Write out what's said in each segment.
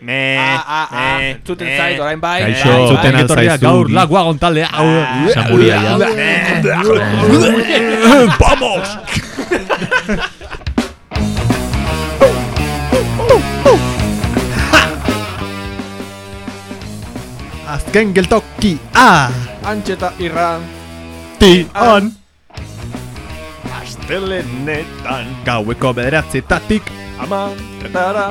Me, Ah, ah, ah, me, zuten me. zait, orain bai. Kaixo. bai, Zuten alzaizu. gaur lagua gontale hau Zamuria ja ¡Vamos! Azken geltoki A Antxeta irra. Ti on Astelenetan Gaueko bederatzetatik Aman, retara.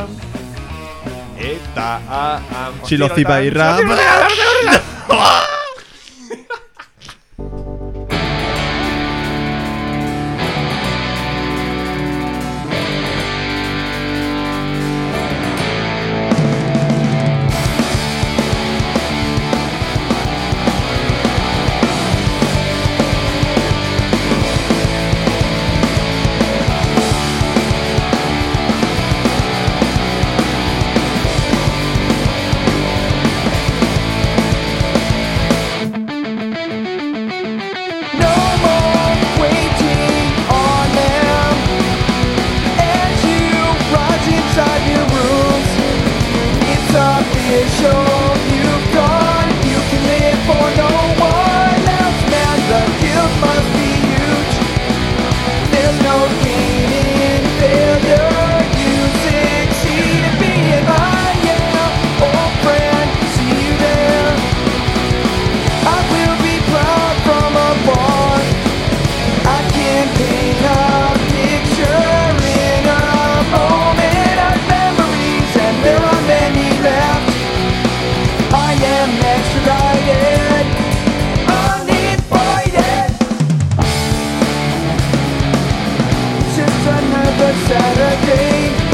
Eta a, a, Siloziba irra Saturday.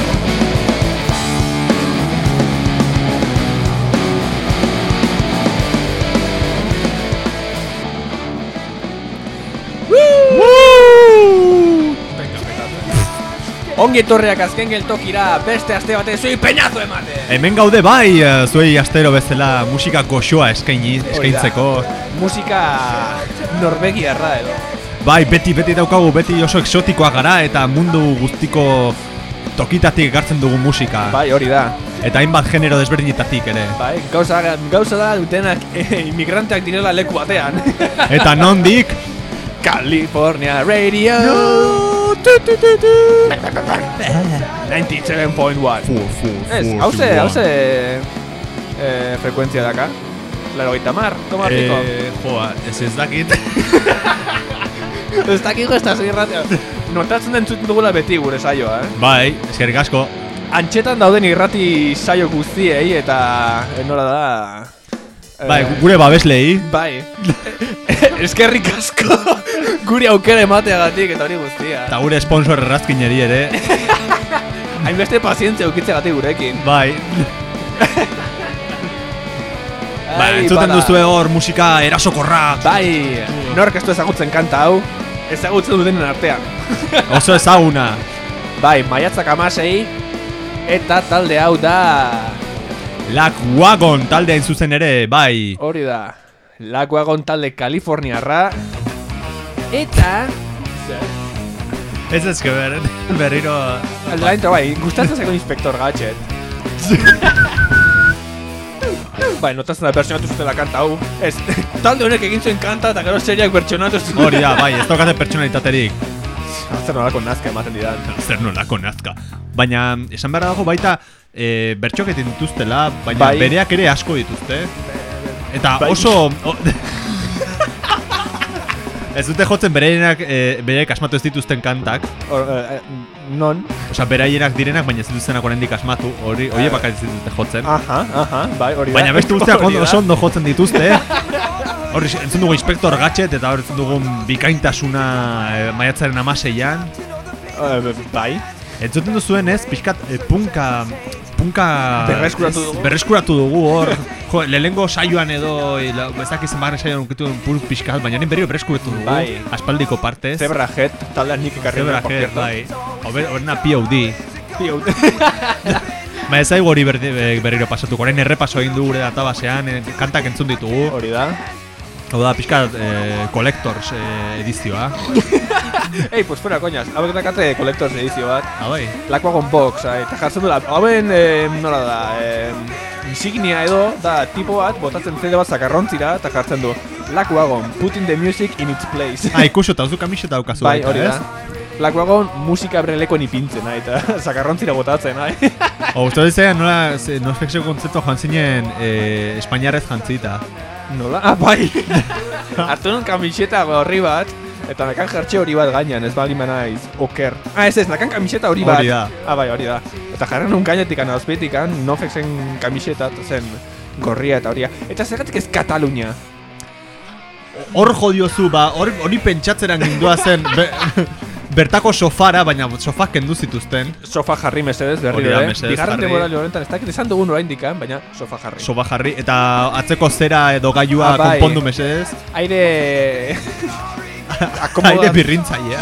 Ongi etorriak azken geltokira beste aste batez zui peñazo emate. Hemen gaude bai, eh, zuei astero bezala musika goxoa eskaini, eskaintzeko Musika norvegiarra edo. Bai, beti beti daukagu, beti oso exotikoa gara eta mundu guztiko tokitatik ekartzen dugu musika Bai, hori da. Eta hainbat genero desberdinetatik ere Bai, gauza, gauza da dutenak eh, inmigranteak direla leku batean. Eta nondik, California Radio. tu, tu, tu, tu. 97.1. Fu, fu, Ez, hauze, hauze eh, frekuentzia daka. Laro gaita mar, tomatiko. Eh, joa, ez ez dakit Ez dakiko ez da zirratea. Notatzen den zuten dugula beti gure saioa, eh? Bai, eskerrik asko Antxetan dauden irrati saio guztiei eta eh, nola da... eh, Bai, gure babeslei Bai. Eskerrik asko guri aukera emateagatik eta hori guztia. Eta gure sponsor errazkineri ere Hainbeste pazientzia ukitzeagatik gurekin. Bai, bai, Ai, entzuten duzue hor musika erasokorra Bai, nork ez du ezagutzen kanta hau, ezagutzen dutenen artean. Oso ezaguna Bai, maiatzak amasei, eta talde hau da... Lack Wagon taldea hain zuzen ere, bai Hori da, Lakuagon talde Kaliforniarra, eta... Ez ezke ber, berriro La intro, bai, gustatzen zeko Inspector Gadget. bai, notatzen da bertsionatu zutela kanta hau. Ez, talde honek egin zuen kanta eta gero seriak bertsionatu zuen. Hori da, bai, ez daukate pertsonalitaterik Zer nolako nazka ematen didan. Zer nolako nazka Baina, esan behar dago baita e, Bertxoketin dituztela Baina Bai. bereak ere asko dituzte Eta Bai. oso o, Ez dute jotzen bereienak e, Bereek asmatu ez dituzten kantak Or, eh, eh, non? Osea, beraienak direnak, baina ez dituztenak oraindik asmatu Hori, hori Eh. bakarrik ez dituzte jotzen Aha, aha, bai, hori da. Baina beste guztiak Hori ondo, oso ondo jotzen dituzte Horri, entzun dugu Inspektor Gatchet eta hor entzun dugun bikaintasuna e, maiatzaren amaseian Eh, bai. Entzuten duzuen ez, pixkat e, punka... Punka... Berreskuratu dugu. Berreskuratu dugu hor. Jo, lehengo saioan edo, e, la- ez dakit zenbarren saioan unkitu duen punk pixkat, baina nien berriro berreskuratu dugu. Bai. Aspaldiko partez. Zebra Head, taldean nik ekarri Zebra dut, por Head, bai. Hobe- Horrena POD. Tio, Ba ez zaigu hori be- berriro pasatuko. Orain errepaso egin du gure databasean, kantak entzun ditugu. Hori da. Hau da, pixka eh, collectors eh, edizioa. Ei, pues fuera coñas, hauek dakate Collectors edizio bat. Ah, bai. Lakuagon box, ai, eta jartzen dula, hauen, eh, nola da, eh, insignia edo, da, tipo bat, botatzen CD bat zakarrontzira, eta jartzen du, Lakuagon, putting the music in its place. Ah, ikuso, eta duzu kamiseta daukazu. bai, hori da. ez? Lakuagon musika brelekoen ipintzen, ai, eta zakarrontzira botatzen, ai. O, uste dut zean, nola, ze, no efekzio kontzeptu joan zinen eh, Espainiarrez jantzita. Nola? Ah, bai! Hartu nun kamiseta horri bat, eta nekan jertxe hori bat gainean, ez bali naiz, oker. Ah, ez ez, nekan kamiseta hori bat. Hori da. Ah, bai, hori da. Eta jarren nun gainetik anazpetikan, nofexen kamiseta, eta zen gorria eta horia. Eta zergatik ez Katalunia? Hor jodiozu, ba, hor- hori pentsatzeran gindua zen, bertako sofara, baina sofa kendu zituzten. Sofa jarri mesedez, berri da, mesedez Bigarren denboraldi honetan, ez dakit esan dugun oraindik, eh, baina sofa jarri. Sofa jarri, eta atzeko zera edo gailua Ah, bai. konpondu mesedez. Aire... Aire Akomoda... birrintzailea.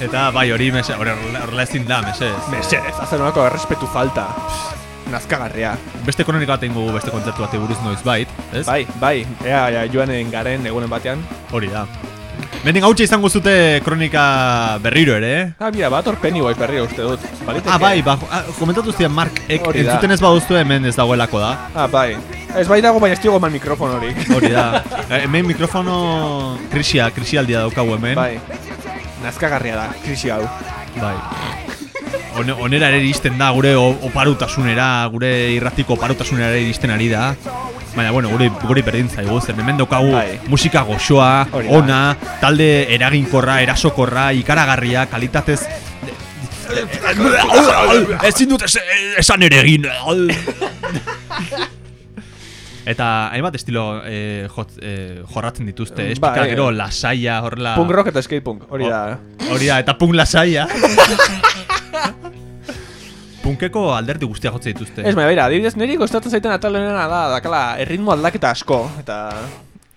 eta bai, hori mese, hori horrela ezin da, mesedez. Mesedez, hazen honako errespetu falta. Nazkagarria. Beste kronika bat dugu beste kontzertu bati buruz noiz bait, ez? Bai, bai, ea, ea joanen garen egunen batean. Hori da. Mending hautxe izango zute kronika berriro ere, eh? Ah, mira, bat hor Pennywise berria uste dut. Baliteke. Ah, bai, ba, ah, komentatu zian Mark, ek, Hori da. entzuten ez baduztu hemen ez dagoelako da. Ah, bai. Ez bai dago, baina ez diogo eman mikrofon horik. Hori da. Eh, hemen mikrofono krisia, krisialdia daukagu hemen. bai. Nazkagarria da, krisi hau. Bai. Hone, onera ere iristen da, gure o- oparutasunera, gure irratiko oparutasunera ere iristen ari da. Baina, bueno, guri, guri berdin zaigu, zer hemen daukagu Bai. musika goxoa, ona, talde eraginkorra, erasokorra, ikaragarria, kalitatez... Ezin dut es, esan ere egin. Eta hainbat estilo eh, jot, eh, jorratzen dituzte, ez? Bai. Pika gero lasaia, horrela... Punk rock eta skate punk, hori da. Hori da, eta punk lasaia. Punkeko alderdi guztia jotze dituzte. Ez, baina, beira, adibidez, niri kostatzen zaiten atalonena da, dakala, erritmo aldaketa asko, eta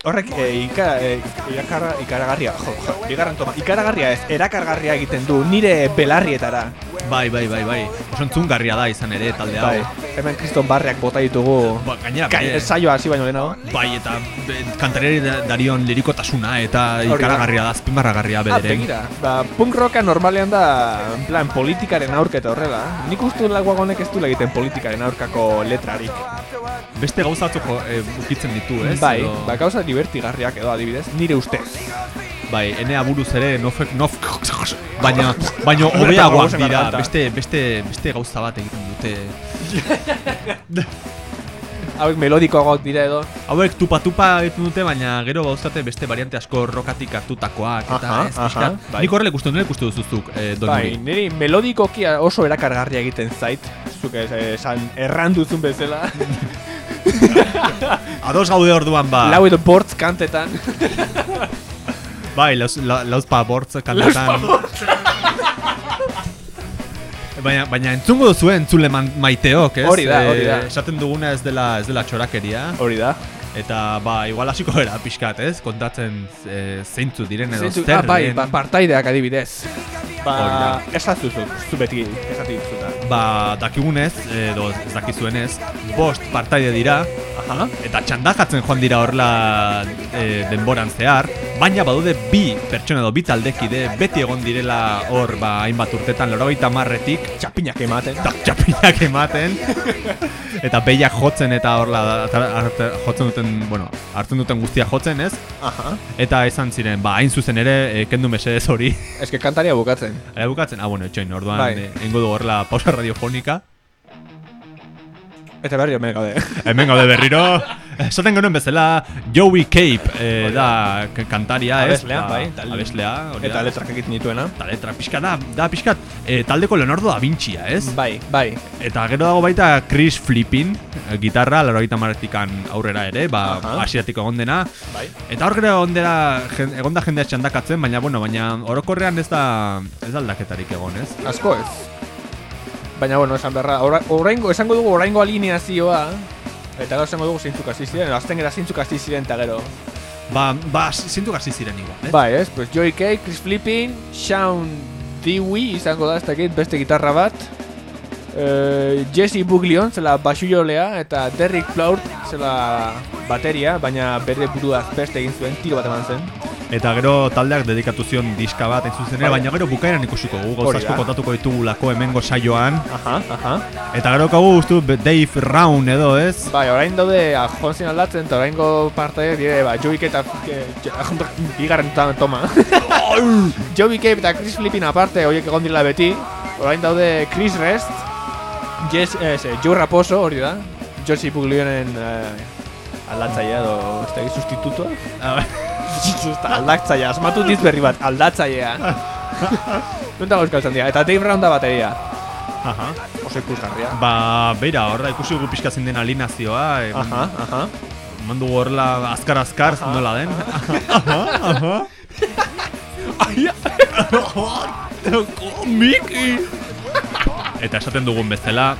horrek e, ika, e, ikara, ikaragarria, jo, jo, bigarren toma, ikaragarria ez, erakargarria egiten du, nire belarrietara. Bai, bai, bai, bai. Oso entzungarria da izan ere talde hau. Bai, hemen kriston barriak bota ditugu, Ba, gainera, bere- saioa hasi baino lehenago. bai, eta kantariari da- darion lirikotasuna eta ikaragarria da, azpimarragarria Ah, bederen. begira, ba, punk rocka normalean da, en plan, politikaren aurketa horrela. Nik uste laguagonek ez du egiten politikaren aurkako letrarik. Beste gauza batzuk jo- eh, ukitzen ditu, ez? bai, Edo- ba, gauza divertigarriak edo adibidez, nire ustez. Bai, enea buruz ere nofek nof baina baina hobeagoak dira. Beste beste beste gauza bat egiten dute. Hauek melodikoagoak dira edo. Hauek tupa tupa egiten dute, baina gero bauztate beste variante asko rokatik hartutakoak eta Aha, ez, aha, pixkat. bai. Nik horrela ikusten, nola ikusten duzuzuk, eh, Don Bai, Nuri? niri melodikoki oso erakargarria egiten zait. Zuk ez, esan erran duzun bezala. Ados gaude orduan ba. Lau edo bortz kantetan. Bai, lauz, la, lauzpa bortz kantetan. Baina, baina entzungo duzu entzule maiteok, ez? Hori da, hori da. Eh, esaten duguna ez dela, ez dela txorakeria. Hori da. Eta, ba, igual hasiko gara pixkat, ez? Kontatzen e, zeintzu diren edo Zeintzuk- zer ah, bai, ba, partaideak adibidez. Ba, esatzu zu, zu beti, esati zuta. Ba, dakigunez, edo ez dakizuenez, bost partaide dira, Aha. eta txandakatzen joan dira horla e, denboran zehar, baina badude bi pertsona edo bi taldekide beti egon direla hor ba, hainbat urtetan, laurogeita marretik, Txapinak ematen. eta txapinak ematen, eta behiak jotzen eta horla jotzen duten, bueno, hartzen duten guztia jotzen, ez? Aha. Eta esan ziren, ba, hain zuzen ere, e, kendu mesedez hori. Ez que kantaria bukatzen. Hala bukatzen, ah, bueno, etxoin, orduan, Bai. bai. ingo du horrela pausa radiofonika. Eta berri hemen gaude. Hemen gaude berriro. Esaten genuen bezala, Joey Cape eh, da kantaria, ez? Abeslea, bai, tal- Abeslea, hori Eta letrak egiten dituena. Eta letra pixka da, da pixkat, eh, taldeko Leonardo da Vinci, ez? Bai, bai. Eta gero dago baita Chris Flippin, eh, gitarra, larogeita maretikan aurrera ere, ba, Aha. asiatik egon dena. Bai. Eta hor gero egon dela, jen- egon da jendea txandakatzen, baina, bueno, baina orokorrean ez da, ez da aldaketarik egon, ez? Asko ez. Baina, bueno, esan berra, ora- oraingo, esango dugu oraingo alineazioa, eta gero esango dugu zeintzuk hasi ziren, azten gara zeintzuk hasi ziren eta gero. Ba, ba, zintu hasi ziren igual, eh? Bai, ez, pues Joey K, Chris Flippin, Sean Dewey izango da, ez dakit, beste gitarra bat, eh, Jesse Buglion zela basujolea eta Derrick Plourt zela bateria, baina bere buruaz beste egin zuen, tiro bat eman zen. Eta gero taldeak dedikatu zion diska bat, hain zuzen ere, Bai. baina gero bukaeran ikusiko gu, Hori asko kontatuko ditugulako hemengo saioan. Aha, aha. Eta gero kagu ustu Dave Round edo, ez? Bai, orain daude ah, joan aldatzen, eta oraingo partaiek dire, ba, Joey K eta eh, bigarren ta- toma. Joey K eta Chris Flippin aparte, horiek egon direla beti. Orain daude Chris Rest, Jess, eh, ze, Joe Raposo, hori da. Josie Puglionen eh, aldatzailea edo, ez da, sustitutoa. aldatzailea, asmatu diz berri bat, aldatzailea. Nunta gauzkaltzen dira, eta Dave Round da bateria. Aha. Oso ikusgarria. Ba, beira, horra ikusi dugu pixka zein den alineazioa. eh, Aha, aha. Eman dugu horrela azkar-azkar, nola den. Miki! Eta esaten dugun bezala,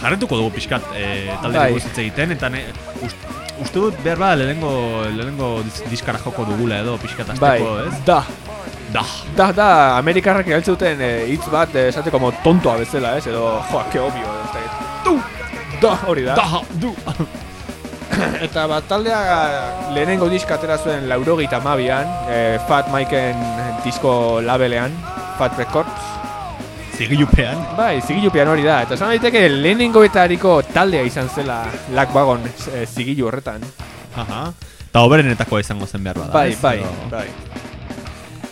jarretuko dugu pixkat e, talde Bai. dugu hitz egiten, eta ne, ust, uste dut behar bada lehenengo, lehenengo dis- diskara joko dugula edo pixkat Bai, ez? da. Da. Da, da, Amerikarrak erabiltzen duten eh, hitz bat eh, esate como tontoa bezala, ez? Edo, joa, ke obvio, ez da. Du! Da, hori da. Da, du. Eta bat taldea lehenengo diska atera zuen laurogeita mabian, eh, Fat Mikeen disko labelean, Fat Records. Zigilupean. Bai, zigilupean hori da. Eta esan daiteke lehenengoetariko taldea izan zela Lack Wagon eh, zigilu horretan. Aha. Eta oberenetakoa izango zen behar bada. Bai, bai, Edo- bai.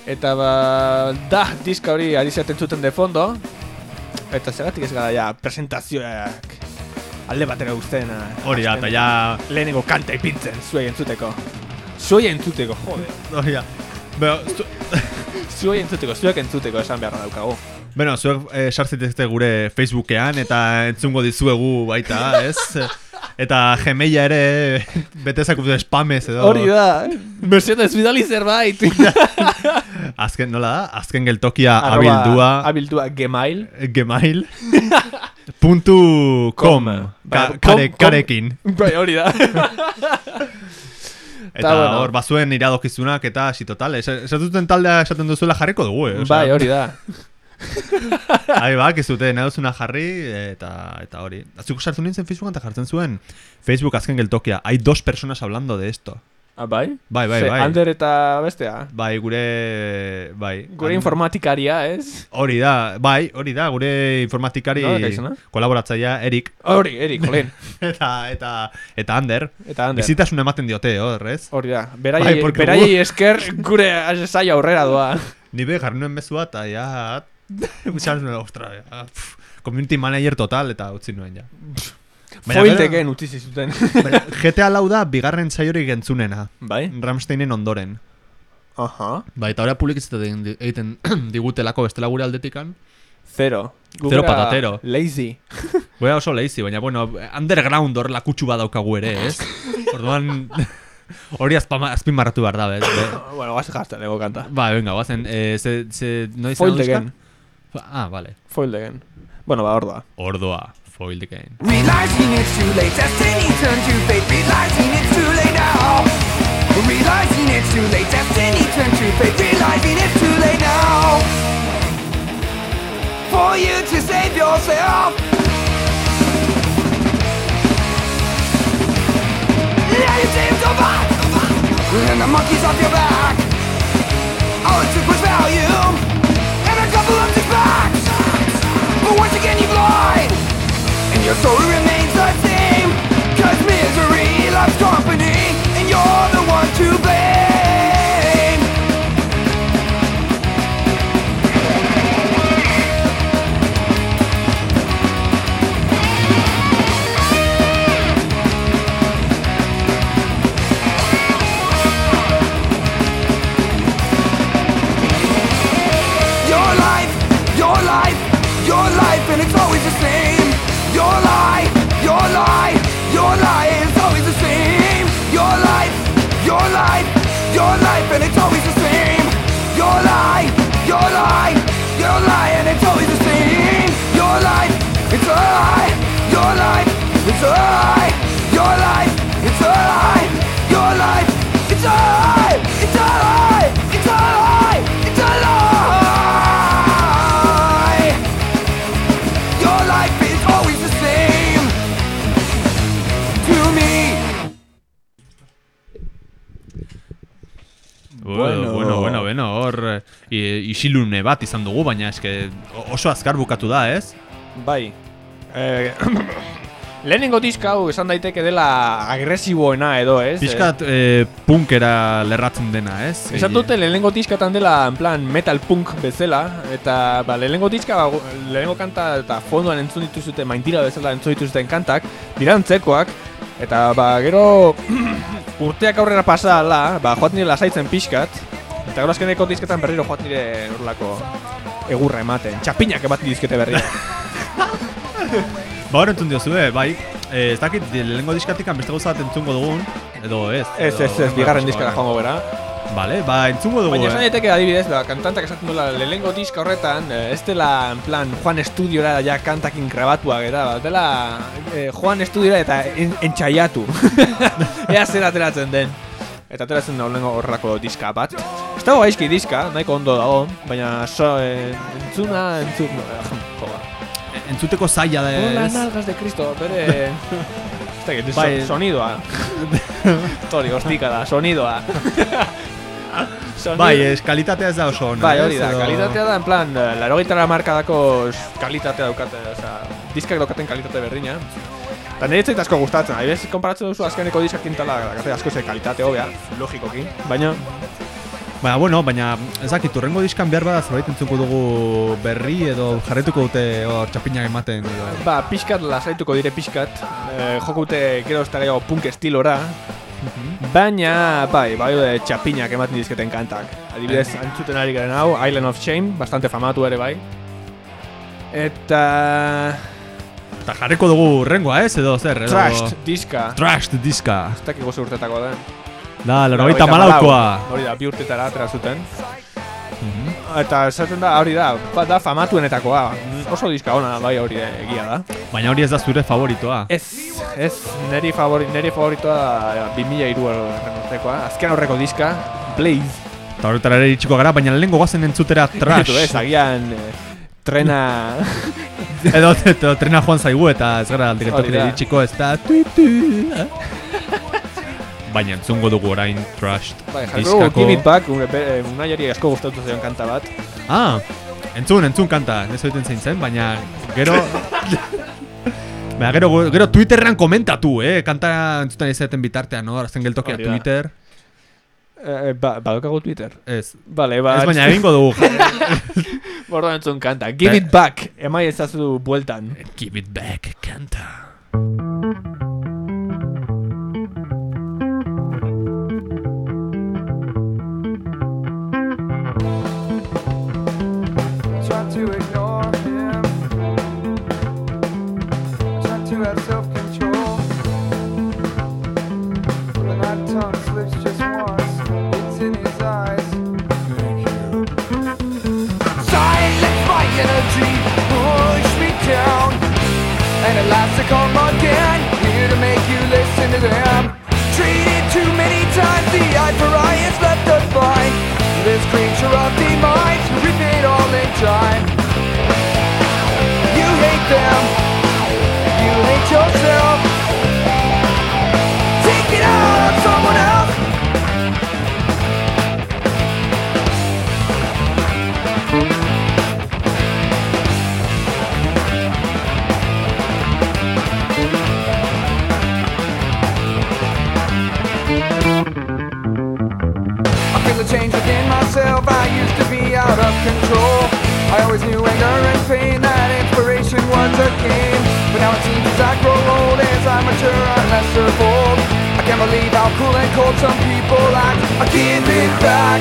Eta ba, da, diska hori ari zaten zuten de fondo. Eta zeratik ez gara ja presentazioak alde batera uzten. eh, Hori da, eta ja... Lehenengo kanta ipintzen, zuei entzuteko. Zuei entzuteko, jode. Hori da. Beo, zu, Zuei entzuteko, zuek entzuteko esan beharra daukagu. Bueno, zuek eh, sartzitezte gure Facebookean eta entzungo dizuegu baita, ez? Eta Gmaila ere bete zakute spamez edo. Hori da, mesedez bidali zerbait. Azken, nola da? Azken geltokia Arroba- abildua Abildua Gmail. gmail puntu com Ka- kare, karekin. Bai, hori da. Eta bueno. hor, bazuen iradokizunak eta hasi total. Es- Esatuten taldea esaten duzuela jarriko dugu, eh? Bai, hori da. Ahi bak, ez dute nahi jarri eta, eta hori. Azuk sartu nintzen Facebookan eta jartzen zuen Facebook azken geltokia. Hay dos personas hablando de esto. Ah, bai? Bai, bai, bai. Ander eta bestea. Bai, gure... Bai. Gure Han- informatikaria, ez? Hori da, bai, hori da, gure informatikari izena? kolaboratzaia Erik Hori, Erik, jolien. eta, eta, eta Ander. Eta Ander. Bizitasun ematen diote, hor, ez? Hori da. Bai, Beraiei, porque beraiei gu- esker gure saio aurrera doa. Ni be, jarri nuen bezua eta ja... Esan nuen, ostra, ja, pff, community manager total eta utzi nuen ja. Foilteken utzi zizuten. GTA lau da bigarren saiorik entzunena. bai? Ramsteinen ondoren. Aha. Bai, eta hori publikizatzen di- egiten digutelako bestela gure aldetikan. Zero. Zero patatero. Lazy. Goea oso lazy, baina bueno, underground horrela kutsu badaukagu ere, ez? Orduan, hori azpama- azpimarratu behar da, bez? Be- bueno, guaz jazten ego kanta. Ba, venga, guazen, eh, ze, ze, no izan Foiled again. Ah, vale. Foilteken. Bueno, ba, hor da. Ordoa, foiled again. Realizing it's too late, destiny turned to fate. Realizing it's too late now. Realizing it's too late, destiny turned to fate. Realizing it's too late now. For you to save yourself. Yeah, you saved your back. And the monkeys off your back. All it took was value. But once again you blind And your story remains the same. Cause misery loves company. And you're the one to blame it's always the same. Your life, your life, your always the same. Your life, your life, your life, and it's always the same. Your life, your life, your life, and it's always the same. Your life, it's a lie. Your life, it's a lie. Your life, bueno. bueno, bueno, bueno, hor eh, isilune bat izan dugu, baina eske oso azkar bukatu da, ez? Bai. Eh, lehenengo diska hau esan daiteke dela agresiboena edo, ez? Piskat eh, punkera lerratzen dena, ez? Esan dute lehenengo diskatan dela en plan metal punk bezala eta ba, lehenengo diska ba, lehenengo kanta eta fondoan entzun dituzute maintira bezala entzun dituzuten kantak dira antzekoak eta ba gero urteak aurrera pasa ala, ba joat nire lasaitzen pixkat eta gero azkeneko disketan berriro joat nire horrelako egurra ematen, txapinak ematen dizkete berriro. Ba, hor entzun diozue, bai, eh, ez dakit lehenengo diskatik beste gauza bat entzungo dugun, edo ez. ez, ez, ez, bigarren diskara joango bera. Vale, ba, entzungo dugu, Baina esan eh? daiteke adibidez, ba, kantantak esaten duela lehenengo diska horretan, eh, ez dela, en plan, Juan Estudiora ja kantakin grabatuak eta, ba, dela eh, Juan Estudiora eta en, entxaiatu. Ea zer ateratzen den. Eta ateratzen da horrengo horrelako diska bat. Ez dago gaizki diska, nahiko ondo dago, baina so, eh, entzuna, entzun... Jo, ba. Entzuteko zaila da, Hola, ez? nalgas de Cristo, bere... Ez dakit, Bai. sonidoa. Tori, hostika da, sonidoa. Bai, ez, kalitatea ez da oso ona, Bai, hori ez, da, edo- kalitatea da, en plan, eh, laro gaitara markadako kalitatea daukate, oza, diskak daukaten kalitate berdina. Eta nire zait asko gustatzen, adibidez, konparatzen duzu azkeneko diskak kintala, daukate asko ze kalitate hobea, logikoki, baina, Baina, bueno, baina ez dakit, urrengo diskan behar bada zerbait entzuko dugu berri edo jarretuko dute hor txapinak ematen edo. ba, pixkat lasaituko dire pixkat, eh, jokute gero ez da gehiago punk estilora, baina, bai, bai, de txapinak ematen dizketen kantak. Adibidez, antzuten ari garen hau, Island of Shame, bastante famatu ere bai. Eta... Eta jarriko dugu urrengoa, ez, edo zer, edo... Trashed diska. Trashed diska. Ez dakik oso urtetako den. Da, laro Laurogeita malaukoa. Hori da, bi urtetara atera zuten. Eta esaten da, hori da, ba, da famatuenetakoa. Oso diska ona bai hori egia da. Baina hori ez da zure favoritoa. Ez, ez, neri, favori, neri favoritoa da 2003 urtekoa. Azken aurreko diska, Blaze. Eta horretara ere iritsiko gara, baina lehenengo guazen entzutera trash. Ez, agian eh, trena... edo, edo trena joan zaigu eta ez gara da. iritsiko ez da eh? Baina entzungo dugu orain trash bai, diskako. Give It Back, une, be- unaiari asko gustatu zion kanta bat. Ah, entzun, entzun kanta, ez oiten zein zen, baina gero... Baina gero, gero Twitterrean komentatu, eh? Kanta entzutan izaten bitartean, no? Arzen geltokia da. Twitter. Eh, ba, badokago Twitter. Ez, Vale, ba, ez baina egingo dugu. Bordo entzun kanta. Give It Back, emai ezazu bueltan. Give it back, kanta. Tongue slips just once, it's in his eyes. Silence my energy, push me down. Again, here to make you listen to them. Treated too many times, the eye for eye left. This creature of the mind, all in time. You hate them, you hate yourself. Inspiration was a game. But now it seems as I grow old, as I mature, I'm lesser bold. I can't believe how cool and cold some people act. I give it back.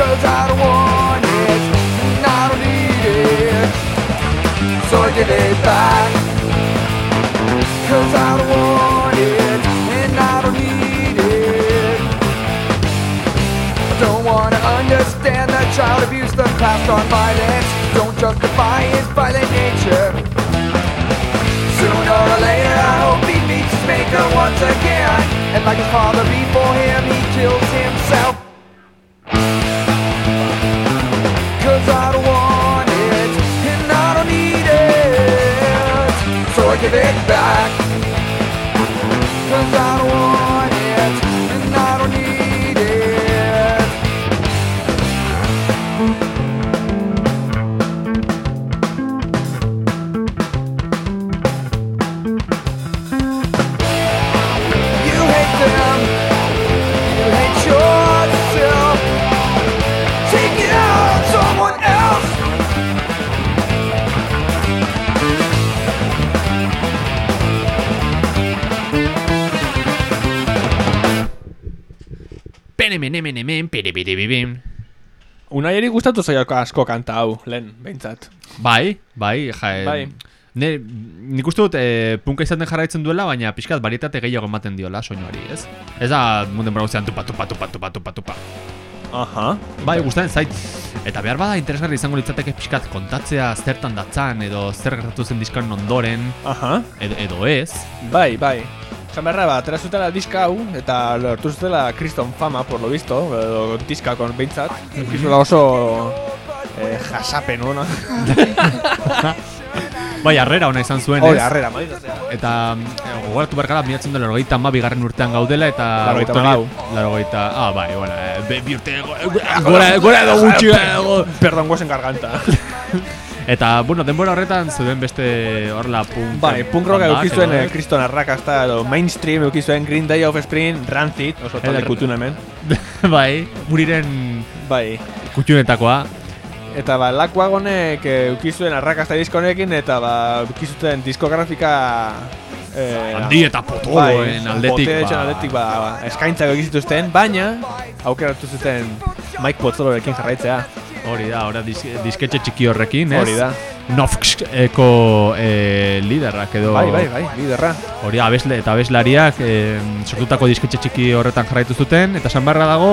Cause I don't want it, and I don't need it. So I give it back. Cause I don't want it, and I don't need it. I don't wanna understand the child abuse, the class on violence. Justify his violent nature. Sooner or later, I hope he meets his maker once again. And like his father before him, he kills himself. Cause I don't want it, and I don't need it. So I give it back. Hemen, hemen, hemen, piripiribibim. Unai eri gustatu zaio asko kanta hau, lehen, behintzat. Bai, bai, ja, eh, Bai. Ne, nik uste dut e, punka izaten jarraitzen duela, baina pixkat barietate gehiago ematen diola soinuari, ez? Ez da munden bera guztian tupa, tupa, tupa, tupa, tupa, tupa. Aha. Bai, gustatzen zait. Eta behar bada interesgarri izango litzateke pixkat kontatzea zertan datzan edo zer gertatu zen diskan ondoren Aha. edo, edo ez. Bai, bai. Esan beharra, ba, atera zutela diska hau, eta lortu zutela kriston fama, por lo visto, edo diska kon behintzat. Kizuela oso eh, jasapen, no? Bai, harrera ona izan zuen, ez? harrera, maldita sea. Eta eh, gogoratu behar gara, miratzen dela larogeita ma bigarren urtean gaudela eta... Hori- hamalau. Laurogeita... Ah, bai, bueno, eh, be- bi urte... go- Gora, edo gutxi... Perdón, guazen garganta. Eta, bueno, denbora horretan zeuden beste horla punk... bai, punk rock bandak eduki zuen edo, eh, kriston arrakasta, edo mainstream eduki zuen Green Day of Spring, Rancid, oso talde kutun hemen. bai, muriren Bai. kutxunetakoa. Eta ba, Lakuagonek eduki zuen arrakasta diskonekin, eta ba, eduki zuten diskografika... Eh, Handi eta potoloen aldetik, boteretxen ba. aldetik, ba, eskaintzak egin zituzten, baina aukeratu zuten Mike Potzolorekin jarraitzea. Hori da, hori dis, disketxe txiki horrekin, ez? Hori da. Nofxeko eh, liderrak edo... Bai, bai, bai, liderra. Hori abesle eta abeslariak eh, sortutako disketxe txiki horretan jarraitu zuten eta esan beharra dago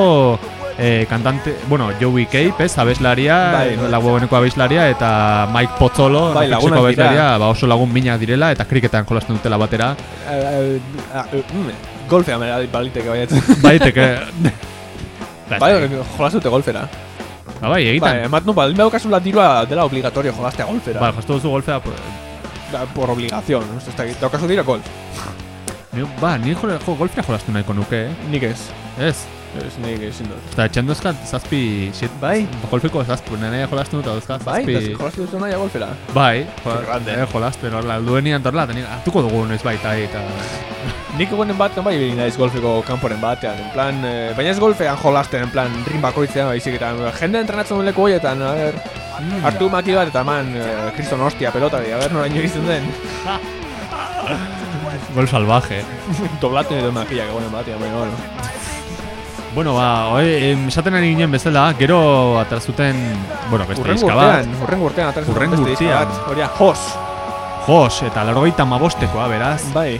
eh, kantante, bueno, Joey Cape, ez, abeslaria, Bai. bai, lagueneko abeslaria eta Mike Pozzolo, Bai, lagunak abeslaria, ba oso lagun minak direla eta kriketan jolasten dutela batera. Eh, ah, eh, mm, golfea baliteke baiet. Baiteke... bai, jolazte golfera. Ba, bai, Bai, egiten. emat nu, baldin daukazula dirua dela obligatorio jolaztea golfera. Bai, jostu duzu golfea, pues, Ba, por obligación, no? ez da, daukazu dira golf. ni, ba, ni jo, jo, golfea jolastu nahiko nuke, eh? Nik ez. Ez, Ez nik ezin dut. eta etxan dozkat zazpi, shit, Bai. golfeko zazpi, nire jolastu dut, dauzkat Bai, zazpi... eta jolaztu duzu nahi golfera. Bai, jo, grande. eh, jolasten horla, duenian torla, teni, hartuko dugu noiz baita, eta... Nik egonen batean bai ibili naiz golfeko kanporen batean, en plan, eh, baina ez golfean jolasten, en plan, rin bakoitzean, baizik eta jende entrenatzen duen leku horietan, a ber, hartu maki bat eta man, eh, kriston hostia pelota a ber, noraino izan den. Gol salvaje. Doblatu edo makiak egonen batean, baina, bueno. Bueno, ba, oi, esaten ari ginen bezala, gero atrazuten, bueno, beste Urrengo diska bat. urtean, urrengo urtean atrazen Hurrengo beste diska bat, Horia, jos. Jos, eta larogeita mabostekoa, beraz. Bai,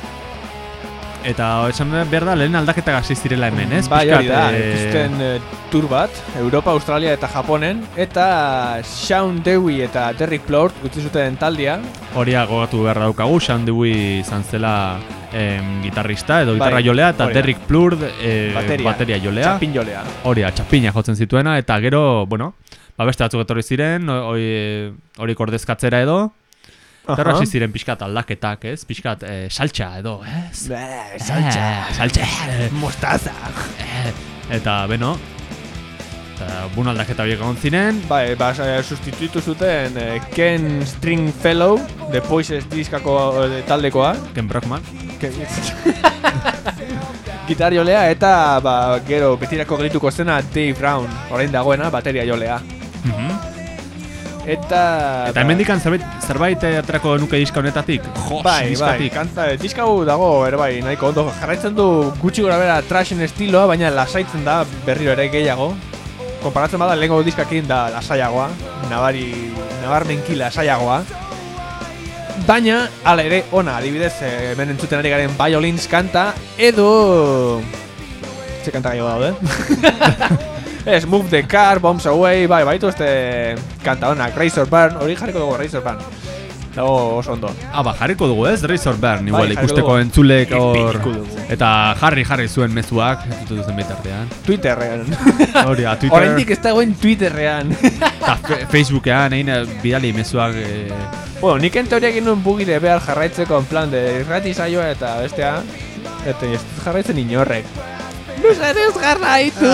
Eta esan behar da, lehen aldaketak hasi zirela hemen, ez? bai, hori da, ikusten eh, tour bat, Europa, Australia eta Japonen, eta Sean Dewey eta Derrick Plort utzi zuten taldia, Hori gogatu behar daukagu, Sean Dewey izan zela em, gitarrista edo Bai, gitarra jolea, eta. Derrick Plurd eh, bateria, bateria jolea. txapin jolea. Hori da, txapina jotzen zituena, eta gero, bueno, ba beste batzuk etorri ziren, hori hori ordezkatzera edo, eta hasi ziren pixkat aldaketak, ez? Pixkat eh, saltxa edo, ez? Beh, Eh, saltxa. mostaza. Eta, beno, eta bun aldaketa horiek egon ziren, Bai, ba, sustituitu zuten eh, Ken Stringfellow, The Poises diskako eh, taldekoa, Ken Brockman. que, gitar jolea, eta ba, gero betirako gelituko zena Dave Brown, orain dagoena, bateria jolea. Eta... Eta hemendikan zerbait, zerbait aterako nuke diska honetatik, jos, Bai, bai, diskatik. kanta, diska hau dago, ere bai, nahiko ondo, jarraitzen du gutxi gora bera trashen estiloa, baina lasaitzen da berriro ere gehiago. Konparatzen bada lehenko diskakin da lasaiagoa, nabari, nabarmenki lasaiagoa. Baina, hala ere, ona, adibidez, eh, hemen entzuten ari garen Violins kanta, edo... Ze kanta gehiago daude? Ez, Move the Car, Bombs Away, bai, baitu este kanta honak, Razor Burn, hori jarriko dugu Razor Burn. Dago oso ondo. Ah, ba, jarriko dugu ez, Razor Burn, igual, jarriko ikusteko dugu. entzulek hor... Eta jarri jarri zuen mezuak, ez dut duzen bitartean. Twitterrean. Hori da, Twitter, Oraindik ez dagoen Twitterrean. eta Facebookean, egin eh, bidali mezuak... Eh, bueno, nik en teoria egin nuen bugide behar jarraitzeko en plan de irrati saioa eta bestea. Eta ez jarraitzen inorrek. Luzares jarraitu!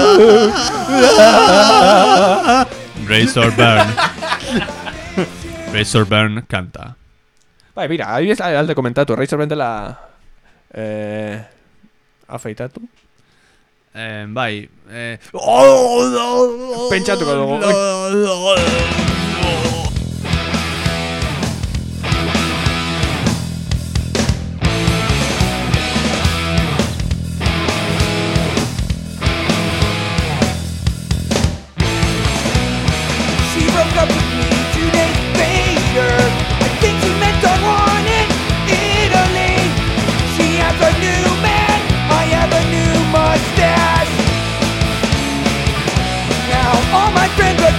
Razor Burn. Razor Burn kanta. bai, mira, adibidez alde komentatu, Razor Burn dela... Eh, afeitatu. Eh, bai... Eh, Pentsatuko dugu.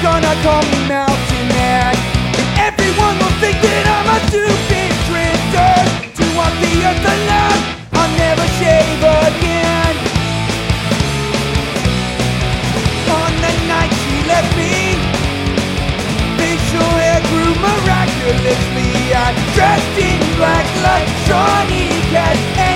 gonna call me Mountain Man And everyone will think that I'm a stupid drifter. To walk the earth alone, I'll never shave again. On the night she left me Facial hair grew miraculously. I dressed in black like Johnny Cash.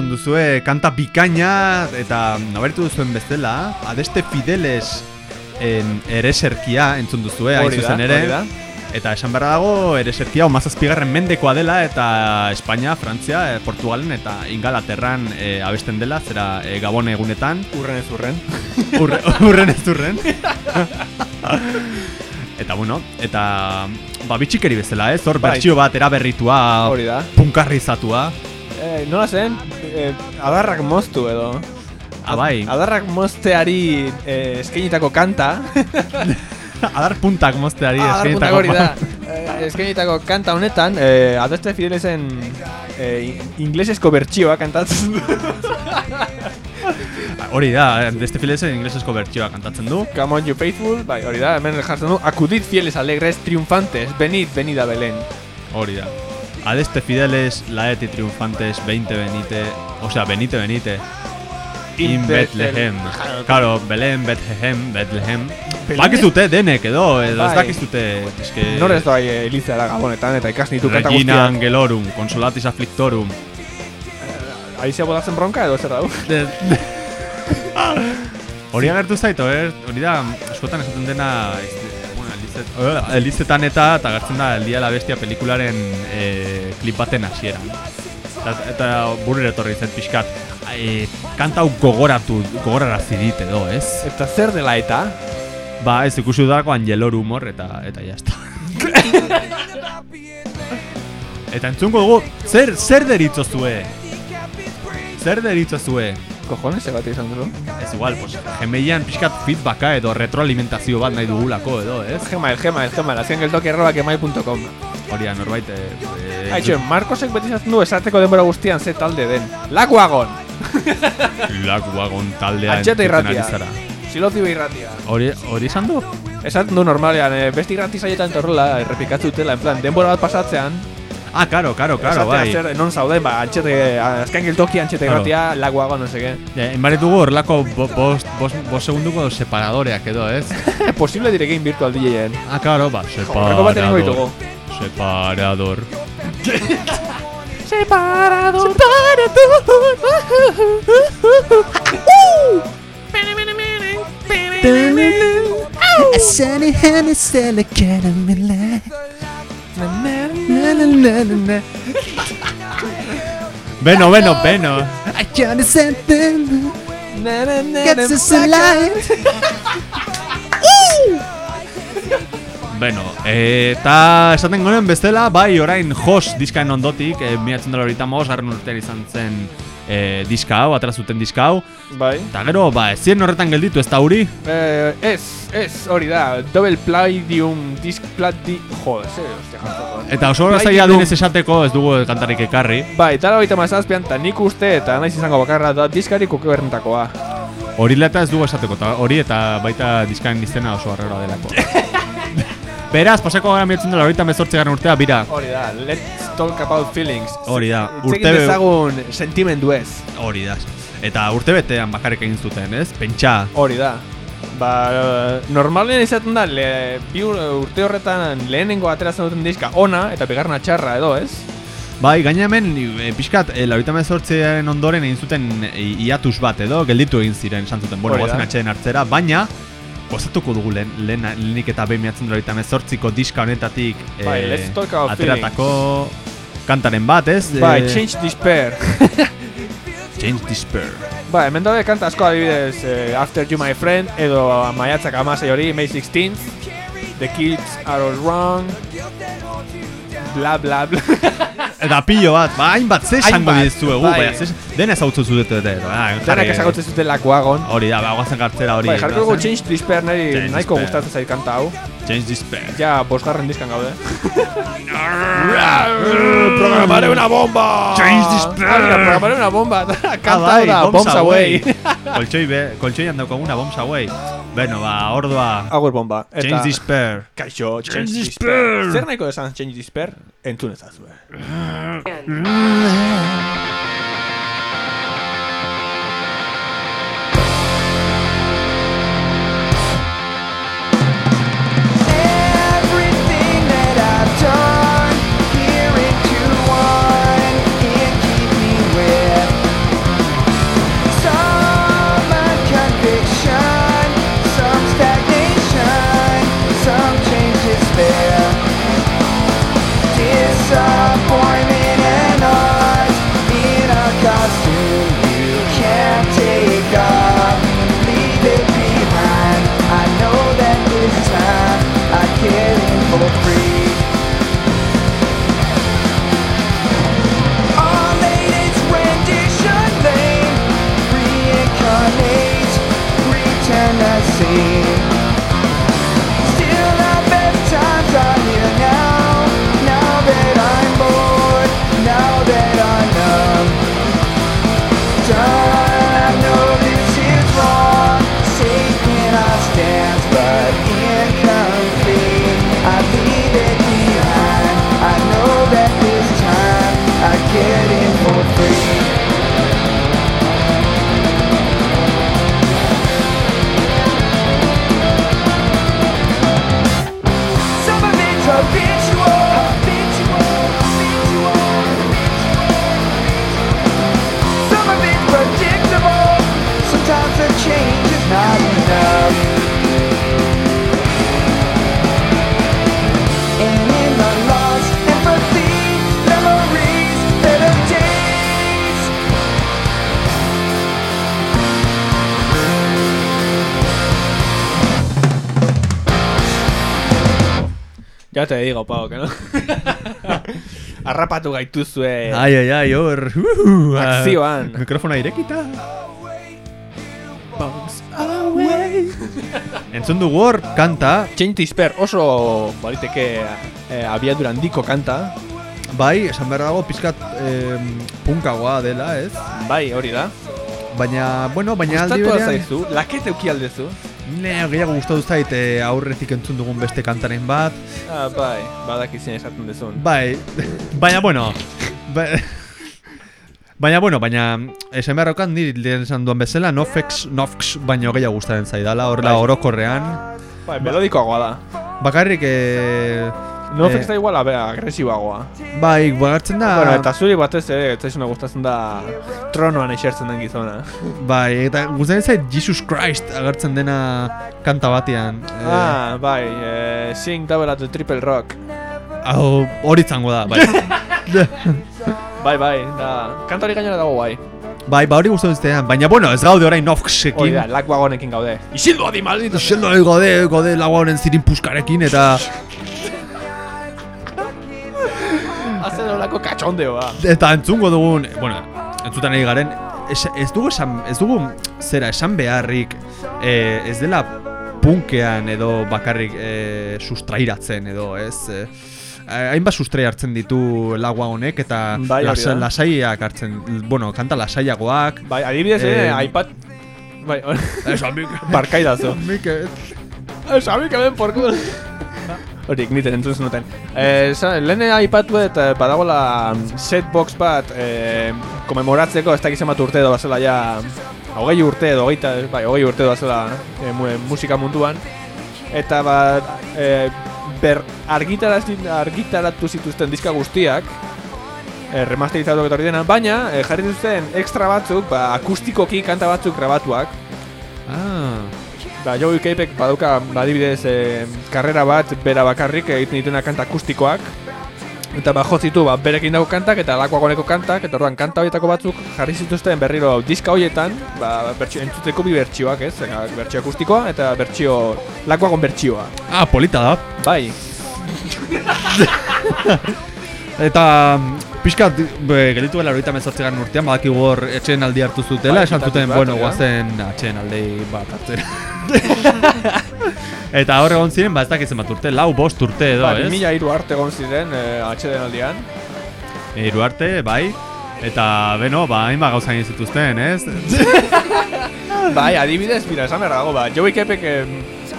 Entzun duzue kanta bikaina eta nabaritu duzuen bezala, adeste fideles en ereserkia entzun duzue, hain zuzen ere. Eta esan beharra dago, ereserkia omazazpigarren mendekoa dela eta Espainia, Frantzia, eh, Portugalen eta Ingalaterran eh, abesten dela, zera eh, Gabon egunetan, Urren ez urren. urre, urren ez urren. eta bueno, eta ba, bitxikeri bezala, ez? Hor Bai. bertsio bat eraberritua, punkarrizatua. Eh, nola zen? Eh, adarrak moztu edo. Ah, bai. Adarrak mozteari eh, eskainitako kanta. Adar puntak mozteari Adar eskainitako- puntak hori da. Eh, eskainitako kanta honetan, eh, Adeste Fidelesen eh, inglesezko bertsioa kantatzen du. Hori da, deste filesen inglesezko bertsioa kantatzen du. Come on you faithful, bai, hori da, hemen jartzen du. Acudid fieles alegres triunfantes, venid, venid a Belén. Hori da. Adeste fideles, laeti triunfantes, 20 benite, o sea, benite benite. In Bethlehem. Claro, Belén, Bethlehem, Bethlehem. Bakizute denek edo, edo ez Bai. dakizute. eske- Nor ez doai eh, Elizara gabonetan eta ikas nitu Regina guztiak. Angelorum, Consolatis Afflictorum. Ahí se bodatzen bronka edo zer dau? Hori agertu zaito, eh? Hori da, askotan esaten dena Elizetan eta eta agertzen da El Día de la Bestia pelikularen eh, klip baten hasieran. Eta, eta burrera etorri zen pixkat. E, kanta hau gogoratu, gogorarazi dit edo, ez? Eta zer dela eta? Ba, ez ikusi dudako Angelor humor eta eta jazta. eta entzungo dugu, zer, zer deritzozue? Zer deritzozue? Cojones, ebat izan dugu. Ez igual, pues, gemeian pixkat feedbacka edo retroalimentazio bat nahi dugulako edo, ez? Gmail, Gmail, Gmail, azken geltoki arroba gmail.com Hori da, norbait... Eh, eh, Haitxo, Marcosek beti izaten du esateko denbora guztian ze talde den. Laguagon! Lakuagon taldea entzuten irratia. Silozio irratia. Hori, hori esan du? Esaten du normalean, eh, beste irrati saietan torrela, errepikatzutela, en plan, denbora bat pasatzean, Ah, karo, karo, esatea bai. zer, non zauden, ba, antxete, azken geltoki antxete Claro. irratia, laguagon, no seke. Ja, Enbaritugu horrelako bo, bost, bost, bost segunduko separadoreak edo, ez? Posible direkin virtual DJen. Ah, karo, ba, ditugu. Separador. Separador. Sunny hand is still a cat of me life. Beno, beno, beno. I can't something gets us alive. Beno, eta esaten gonen bestela, bai, orain jos diskaen ondotik, e, miratzen dela horita moz, garren urtean izan zen e, diska hau, atera zuten diska hau. Bai. Eta gero, ba, ezien horretan gelditu ez da huri. Eh, ez, ez, hori da, double pladium, disc plati... Jode, ze, ostia, jartzeko. Eta oso gara zaila denez esateko ez dugu kantarik ekarri. Bai, eta hogeita mazazpian, eta nik uste, eta naiz izango bakarra da, diskari koke bernetakoa. Hori leta ez dugu esateko, eta hori eta baita diskaen izena oso harrera delako. Beraz, pasako gara miratzen dela horita mezortzi garen urtea, bira. Hori da, let's talk about feelings. Hori da, Urte dezagun sentimendu ez. Hori da. Eta urte betean bakarrik egin zuten, ez? Pentsa. Hori da. Ba, eh, normalean izaten da, le, bi ur- urte horretan lehenengo ateratzen duten diska ona, eta bigarna txarra edo, ez? Bai, gaina hemen, e, pixkat, e, laurita mezortziaren ondoren egin zuten e, hiatus bat edo, gelditu egin ziren, esan zuten, bueno, guazen atxeden hartzera, baina, gozatuko dugu lehen, lehen, lehenik eta behin miatzen dut mezortziko diska honetatik e, Bai, let's talk about ateratako kantaren bat, ez? Bai, E, change despair. Change Despair. ba, hemen daude kanta asko adibidez, eh, After You My Friend, edo maiatzak amasei hori, May 16th, The Kids Are All Wrong, bla bla bla. Eta pillo bat, ba, hainbat ze esango Hainbat, dizuegu, bai. dena ezautu zudete eta, ah, Denak ezagutzen zuten lakuagon. Hori da, ba, guazen kartzera hori. Bai, jarriko dugu. Change Despair Change nahiko gustatzen zait kanta hau. Change Despair. Ja, bosgarren diskan gaude. Programaré una bomba! Change Despair. Ah, mira, programaré una bomba. Kanta hau bai, da, Bombs Away. koltsoi be, koltsoian daukaguna Bombs Away. Beno, ba, ordua. Agur bomba. Eta... Change Despair. Kaixo, Change, Change Despair. Zer nahiko esan Change Despair? Entzun ezazue. Everything Uh, Te digo, Pau, que no? Arrapatu gaituzue. Ai, ai, ai, hor. Uh, Akzioan. Mikrofona irekita. Entzun dugu hor, kanta, Change Disper oso baliteke eh, abiadura handiko kanta. bai, esan behar dago, pizkat eh, punkagoa dela, ez? Bai, hori da. Baina, bueno, baina aldi Gustatu berean... zaizu, lakete uki aldezu. Ne, gehiago gustatu zait eh, aurretik entzun dugun beste kantaren bat. Ah, bai, badakizien esaten dezun. Bai, baina bueno, ba, baina bueno, baina esan beharrokan niri lehen esan duan bezala, Nofx, Nofx baino gehiago gustaren zaidala, horrela Bai. orokorrean. Bai, melodikoagoa da. Bakarrik, eh, No Eh. eh, da igual, abe, agresiboagoa. bai, bagartzen da, Bueno, eta zuri batez ere, ez zaizuna gustatzen da tronoan esertzen den gizona. bai, eta gustatzen zait Jesus Christ agertzen dena kanta batean. Eh, Ah, bai, eh, Sing Double at the Triple Rock. hau, hori izango da, bai. Bai, bai, da, kanta hori gainera dago bai. bai, ba hori gustatzen zitean, baina bueno, ez gaude orain Hori Nofxekin. da, lak wagonekin gaude. Isildu adi maldito! Xendo gode, gode laua honen zirin puskarekin eta Hazen olako katxondeoa. eta entzungo dugun, bueno, entzutan ari garen, ez, ez dugu esan, ez dugu zera esan beharrik eh, ez dela punkean edo bakarrik eh, sustrairatzen edo, ez? Eh, hainbat sustrai hartzen ditu lagua honek eta Bai, lasa, lasaiak hartzen, bueno, kanta lasaiagoak. Bai, adibidez, Eh, iPad... Bai, Ez, amik, barkaidazu. amik, eh, Ez, amik hemen porku. Horik, niten entzun zenuten. Eh, lehen aipatu eta badagola setbox bat eh, komemoratzeko ez dakiz bat urte edo bazela ja hogei urte edo hogeita, bai, hogei urte edo bazela eh, mu- musika munduan. Eta bat eh, ber argitaratu, zituzten diska guztiak eh, remasterizatuak eta hori dena, baina eh, jarri zituzten extra batzuk, ba, akustikoki kanta batzuk grabatuak. Ah, Ba, Joey Capek baduka badibidez e, karrera bat bera bakarrik egiten dituena kanta akustikoak. Eta ba, jotzitu ba, berekin dago kantak eta lakoagoneko kantak Eta orduan kanta horietako batzuk jarri zituzten berriro diska horietan ba, bertsio, Entzuteko bi bertsioak ez, bertsio akustikoa eta bertsio lakoagon bertsioa. Ah, polita da. Bai, Eta pixkat be, gelditu gela horita mezortzegan urtean badakigu hor etxeen aldi hartu zutela, Bai, esan zuten, bueno, guazen atxeen aldi bat hartzera. Eta hor egon ziren, ba ez dakitzen bat urte, lau bost urte edo, ba, ez? 2000 hiru arte egon ziren e, atxeden aldian Hiru arte, bai. Eta, beno, ba, hainbat gauza egin zituzten, ez? Bai, adibidez, mira, esan behar dago, ba, Joey Kepek eh,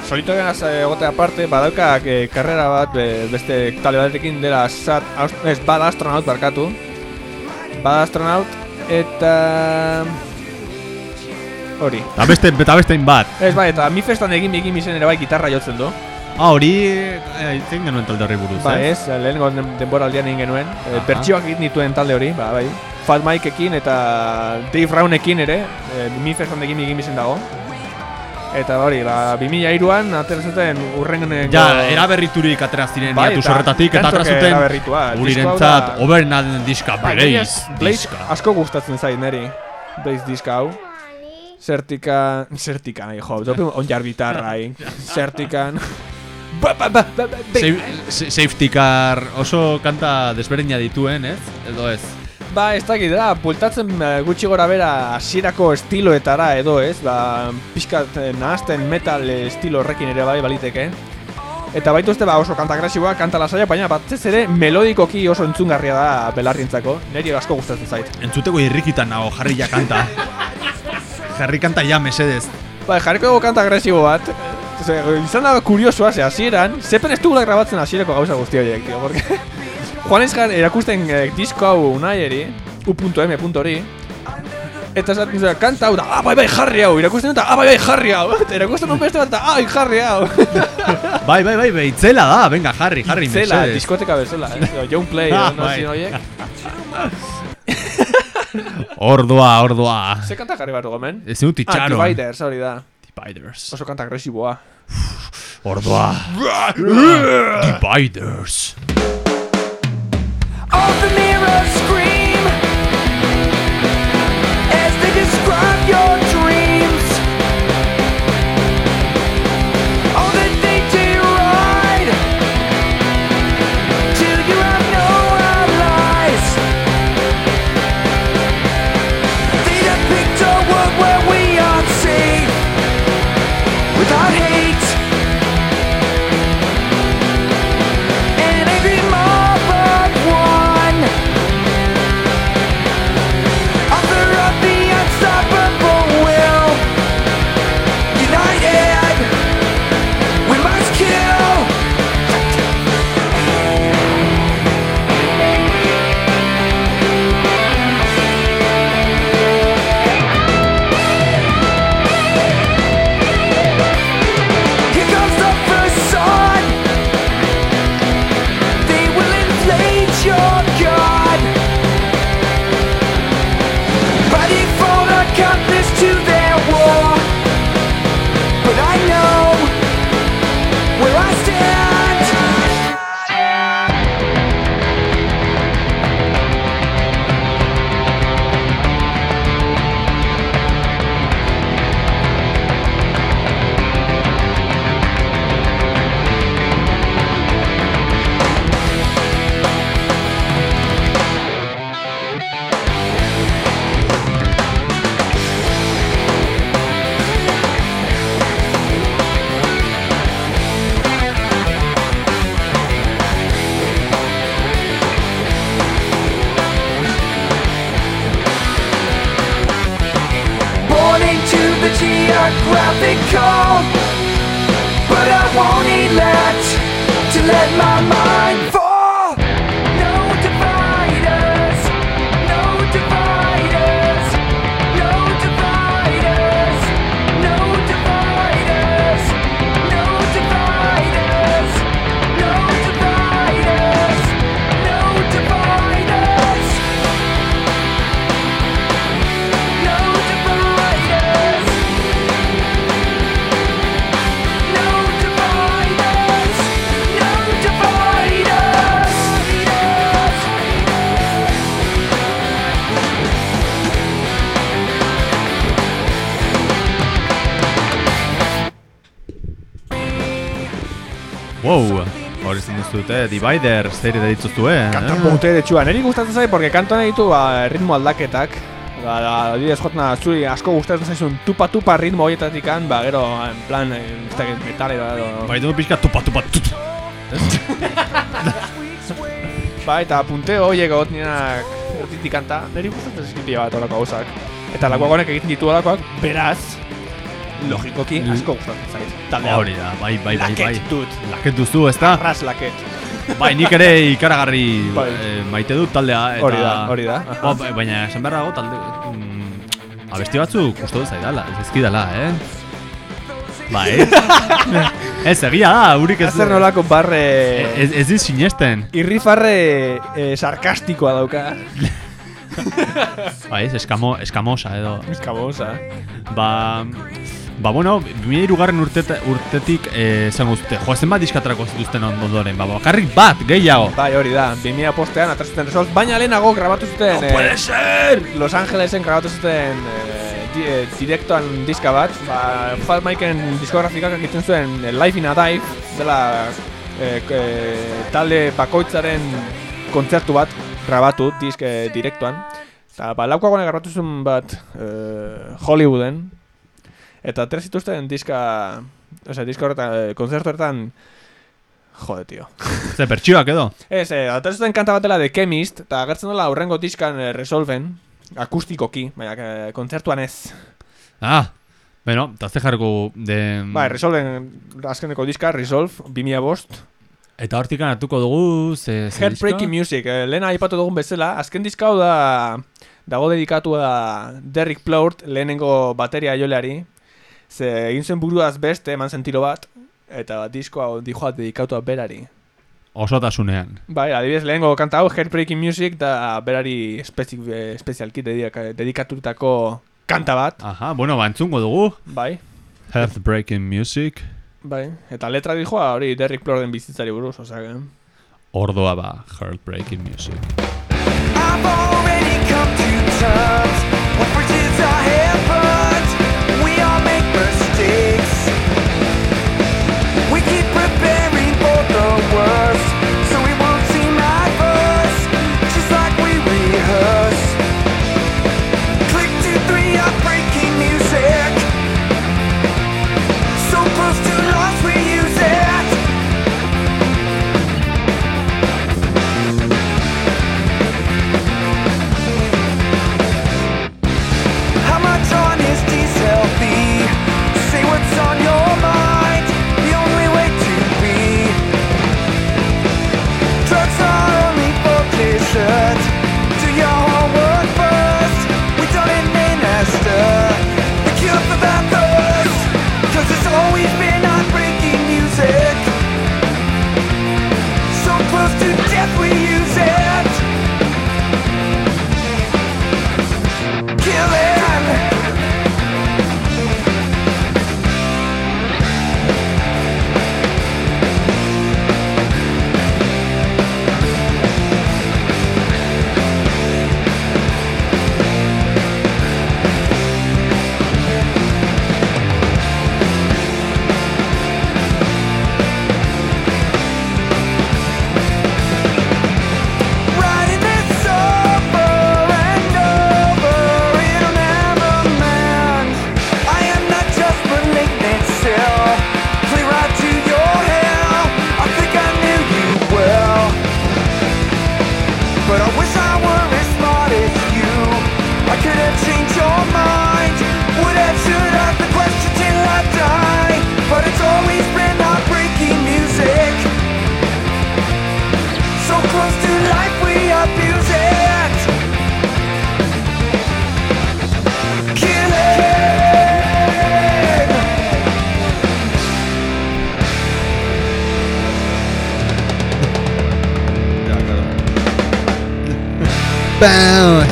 solitoren egote aparte, badaukak eh, karrera bat eh, beste talde batekin dela sat, ez, bad astronaut barkatu. Bad astronaut, eta... Hori. Eta beste, eta beste bat. Ez bai, eta mi festan egin egin izen ere bai gitarra jotzen du. Ah, hori, eh, itzen genuen talde horri buruz, Ba, eh? ez, lehenengo den- denboraldian egin genuen. E, bertsioak egin dituen talde hori, ba, bai. Fat Mikeekin eta Dave Brownekin ere, e, mi festan egin egin izen dago. Eta hori, ba, 2003an atera zuten urrengen Ja, eraberriturik atera ziren Bai, hiatu eta sorretatik, eta atera kantok zuten eraberritua. Disko hau gurirentzat da- Overnaden diska, Bai, Blaze Blaze, asko gustatzen zait neri. Blaze diska hau. Zertika... Zertika, nahi, jo, zope onjar bitarrai. Zertikan... Ba, ba, ba, ba, ba, ba. Safe- sa- Safety car oso kanta desberdina dituen, ez? Edo ez? Ba, ez dakit, da, pultatzen eh, gutxi gora bera hasierako estiloetara edo, ez? Ba, pixkat eh, nahazten metal estilo horrekin ere bai baliteke. Eta baituzte ba oso kanta agresiboa, kanta lasaia, baina batez ere melodikoki oso entzungarria da belarrientzako. Neri asko gustatzen zait. Entzuteko irrikitan nago jarri ja kanta. jarri kanta ja, mesedez. Ba, jarriko dugu kanta agresibo bat. Izan da kuriosoa, ze hasieran, zepen ez dugula grabatzen hasierako gauza guzti horiek, tío, porque Juanes jar erakusten eh, disko hau unaieri, u.m. hori, eta esaten zuen, kanta hau da, ah, bai, bai, jarri hau, erakusten dut, ah, bai, bai, jarri hau, eta erakusten dut beste bat, eta, ah, jarri hau. Bai, bai, bai, bai, itzela da, venga, jarri, jarri, mesedez. diskoteka bezala, eh? Young Play, Ah, no, bai. zin horiek. Ordua, ordua. Ze kanta jarri bat dugu, men? Ez dut Ah, itxaron. Dividers, hori da. Dividers. Oso kanta agresiboa. Ordua. Dividers. All the mirrors scream Duzute, Divider, zer da dituzue, Kanta eh? puteretxua, niri gustatzen zait, porque kantoan ditu ba, ritmo aldaketak. Ba, da, adibidez jotna, zuri asko gustatzen zaizun tupa-tupa ritmo horietatik ba, gero, en plan, eh, ez dakit, metalero, edo... Bai, du pixka tupa, tupa, tut. Ba, eta punteo horiek egot nirenak erditik kanta, niri gustatzen zizkipia bat horako gauzak. Eta lakoak honek egiten ditu alakoak, beraz, logikoki asko gustatzen zait. Hau. Hori da, bai, bai, bai, bai. Laket dut. Laket duzu, ez da? Arras laket. Bai, nik ere ikaragarri Bai. eh, maite dut taldea. Eta... Hori da, hori da. Ba, ba- baina esan behar dago talde... Mm, abesti batzuk gustatu zaidala, ez ezkidala, eh? Bai. ez, egia da, hurik ez... Zer nolako barre... Ez, ez diz sinesten. Irrifarre eh, sarkastikoa dauka. Bai, eskamo, eskamosa edo. Eskabosa. Ba... Ba, bueno, 2003 urteta, urtetik eh, esango zute, jo, zenbat diskatrako zituzten ondoren, ba, bakarrik bat, gehiago. Bai, hori da, 2000 postean atrasuten Resolve, baina lehenago grabatu zuten... No puede ser! Los Angelesen grabatu zuten eh, di, eh, direktoan diska bat, ba, Fat Mike'en diskografikak egiten zuen eh, Life in a Dive, dela eh, eh, talde bakoitzaren kontzertu bat grabatu disk eh, direktoan. Eta ba, laukoak honek grabatu zuen bat eh, Hollywooden, eta tres zituzten diska, osea, diska horretan, eh, kontzertu horretan Jode, tio. Ze, bertxioak edo? Ez, eh, aterzuten kanta batela The Chemist, eta agertzen dela aurrengo diskan eh, Resolven, akustikoki, baina eh, kontzertuan ez. Ah, bueno, eta ze jarriko de... Bai, Resolven azkeneko diska, Resolve, 2000 bost. Eta hortik hartuko dugu, ze... ze Heartbreaking diska? Music, eh, lehen aipatu dugun bezala, azken diska hau da, dago dedikatua Derrick Plourt, lehenengo bateria joleari, ze egin zen buruaz beste, eman zen tiro bat, eta disko hau dijoa dedikatua berari. Osotasunean. Bai, adibidez, lehenengo kanta hau, Heartbreaking Music, da berari espezik, eh, espezialki dedika- dedikatutako kanta bat, Aha, bueno, ba, entzungo dugu. bai, Heartbreaking Music. bai, eta letra dijoa hori Derrick Plourten bizitzari buruz, osea, que... Ordoa ba, Heartbreaking Music. I've already come to terms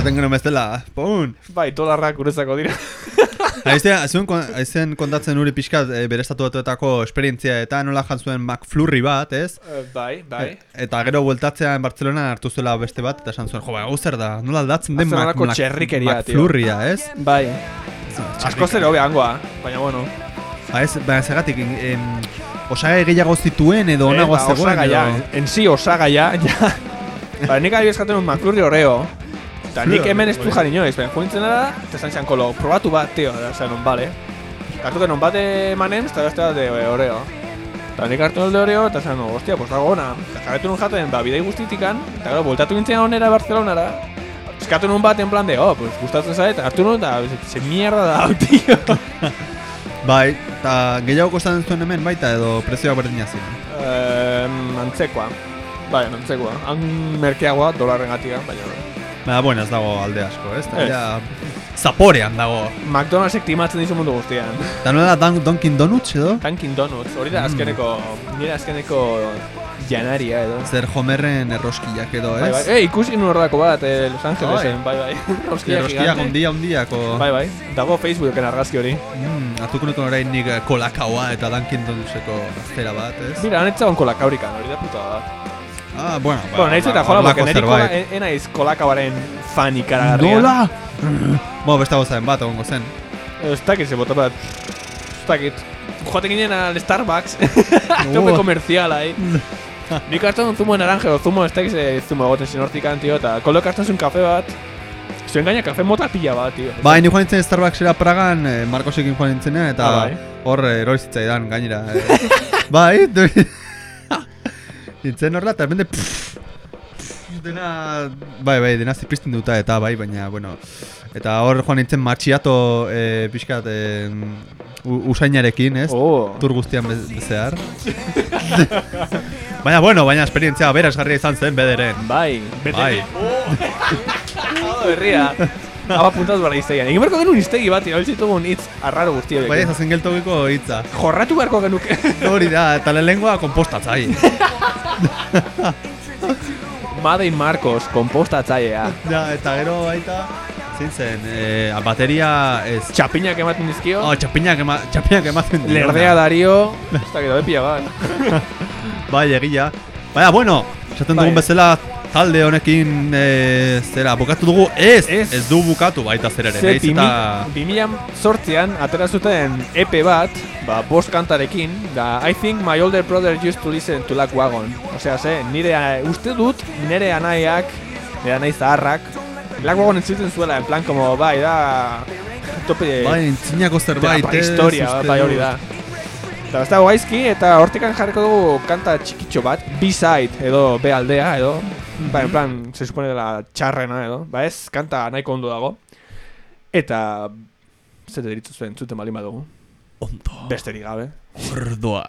Esaten genuen bestela, pum! Bai, dolarrak guretzako dira. Aizten, azuen, aizen kontatzen uri pixkat e, bere estatu batuetako esperientzia eta nola jan zuen McFlurry bat, ez? Eh, bai, bai. Eta gero bueltatzean Bartzelona hartu zuela beste bat, eta esan zuen, jo, ba, hau zer da, nola aldatzen den Mac, Mac-. McFlurrya, ez? Bai. Asko zer hobe hangoa, baina bueno. Ba, ez, ba, zergatik, em, osagai gehiago zituen edo onago ba, zegoen, osagaia, edo... en si osagaia, ja. ba, nik adibidez jaten un McFlurry oreo. Eta nik hemen ez du jarri inoiz, baina jointzen da, eta zan kolo, probatu bat, tio, da, zen, non, bale. Hartu denon bat emanen, eta beste bat de oreo. Eta nik hartu nol de oreo, eta zan, hostia, pues dago ona. Eta jarretu nun jaten, ba, bidei guztitikan, eta gero, voltatu nintzen onera Barcelonara. Eskatu nun bat en plan de, oh, pues gustatzen zait, hartu nun, eta ze mierda da, hau, tio. Bai, eta gehiago kostatzen zuen hemen baita edo prezioak berdina ziren. Eh, antzekoa. Bai, antzekoa. Han merkeagoa, dolarren gatia, baina... Baina, bueno, ez dago alde asko, ez? Ez. Ja, zaporean dago. McDonald'sek timatzen dizu mundu guztian. Eta nola da Dun- Dunkin Donuts edo? Dunkin Donuts, hori da azkeneko, nire azkeneko janaria edo. Zer Homerren erroskiak edo, ez? Bai, bai. Eh, ikusi nuen hordako bat, eh, Los Angelesen, bai, bai. Roskia Erroskiak gigante. ondia ondiako. Bai, bai. Dago Facebooken argazki hori. Mm, nuke orain nik eh, kolakaua eta Dunkin Donutseko gaztera bat, ez? Mira, anetza on kolakaurikan, hori da puta bat. Ah, bueno, ba, Bueno, nahiz eta ba, jola, porque zerbait. en- enaiz kolakauaren fan ikaragarria. Nola? Bo, beste gozaren bat egongo zen. Ez dakit ze bota bat. Ez dakit. Joaten ginen al Starbucks. Tope Oh. komerzial, ahí. Nik hartu un zumo naranja, o zumo ez dakit zumo egoten sin hortikan, tio, eta kolok hartu zuen kafe bat. Zuen gaina kafe mota pila bat, tio. Bai, ni joan nintzen Starbucksera Pragan, eh, Marcosekin joan nintzena, eta Ah, bai. hor eh, erori zitzaidan gainera. eh. bai, Nintzen horrela, eta bende pff, pff, dena, bai, bai, dena ziprizten duta eta bai, baina, bueno, eta hor joan nintzen matxiato e, pixkat e, usainarekin, ez? Oh. Tur guztian be bezear. baina, bueno, baina esperientzia berazgarria izan zen bederen. Bai, bete. Bai. Hau berria. Hau apuntatu behar iztegian. Egin beharko genuen iztegi bat, irabiltzen ditugun hitz arraro guzti horiek. Bai, ez azen geltokiko hitza. Jorratu beharko genuke. Hori da, eta lehenengoa kompostatzai. Madei Marcos, kompostatzailea. ja, eta gero baita, zein zen, e, bateria ez... Txapinak ematen dizkio. Oh, txapinak, ema, txapinak ematen diona. Lerdea Dario. Ez da gero epia bat. Bai, egia. Baina, bueno, esaten Bai. dugun bezala, talde honekin e, zera, bukatu dugu, ez, Ez. ez, du bukatu baita zer ere, Ze nahiz eta... 2008an atera zuten EP bat, ba, bost kantarekin, da I think my older brother used to listen to Lack Wagon. Osea, ze, nire, uste dut, nire anaiak, nire anai zaharrak, Lack Wagon entzuten zuela, en plan, como, bai, da, tope, Bai, entzinako zerbait, Bai, ez, historia, bai hori da. Eta ez dago gaizki, eta hortikan jarriko dugu kanta txikitxo bat, B-side, edo B aldea, edo, ba, en plan, se supone dela txarrena, edo, ba ez, kanta nahiko ondo dago. Eta, zer deritzu zuen, zuten balin badugu, Ondo, besterik gabe. ordoa.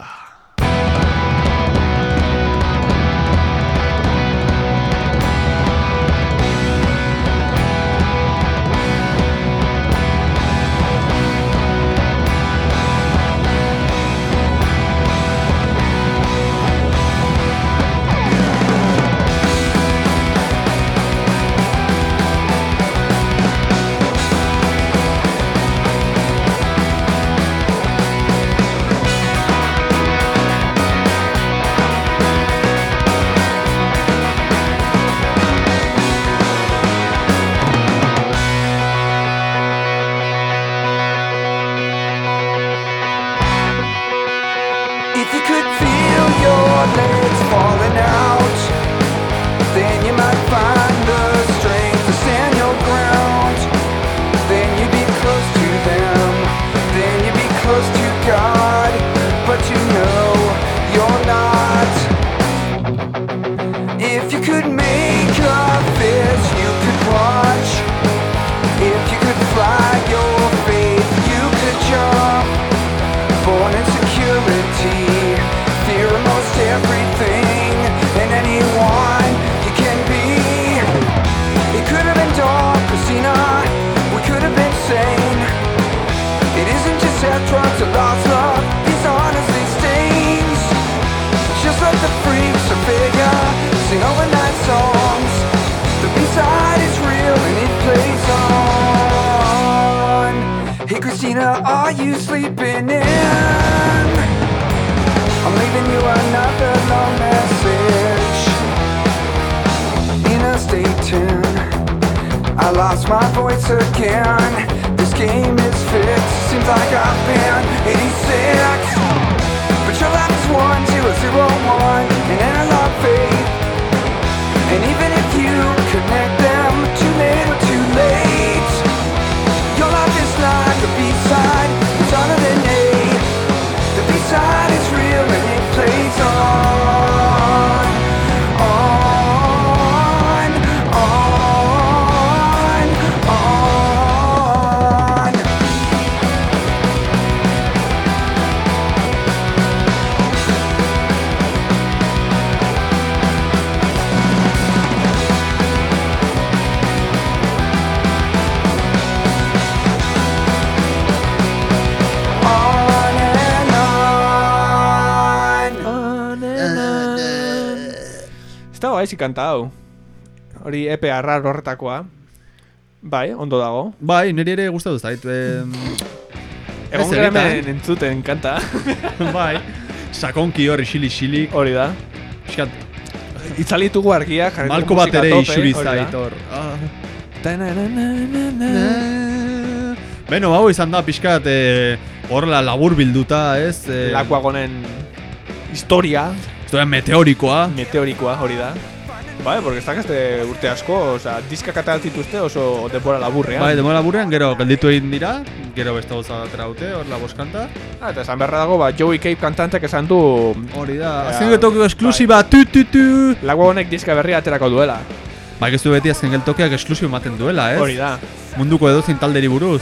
Christina, are you sleeping in? I'm leaving you another long message in a state tune. I lost my voice again. This game is fixed. Seems like I've been 86. But your life is one a zero one, an analog faith. And even if you connect Gaizki kanta hau. Hori epe arrar horretakoa. Bai, ondo dago. Bai, niri ere gustatu zait. em, Egon gara hemen entzuten kanta. bai, sakonki hori xili-xilik. Hori da. Piskat, Itzalitugu argia, jarri malko bat ere isuri zait hor. Ah. Beno, hau izan da pixkat eh, horrela labur bilduta, ez? Eh, Lakuagonen historia, Historia meteorikoa. meteorikoa, hori da. Bai, porque ez dakazte urte asko, oza, diskak atera dituzte oso denbora laburrean. Bai, demora burrean, gero gelditu egin dira, gero beste gauza atera dute, hor la boskanta. Ah, eta esan beharra dago, ba, Joey Cape kantantek esan du Hori da, azken geltokio esklusiba, tu tu tu! lagu honek diska berria aterako duela. Ba, ez du beti azken geltokiak esklusibo ematen duela, ez? Hori da. Munduko edozein talderi buruz.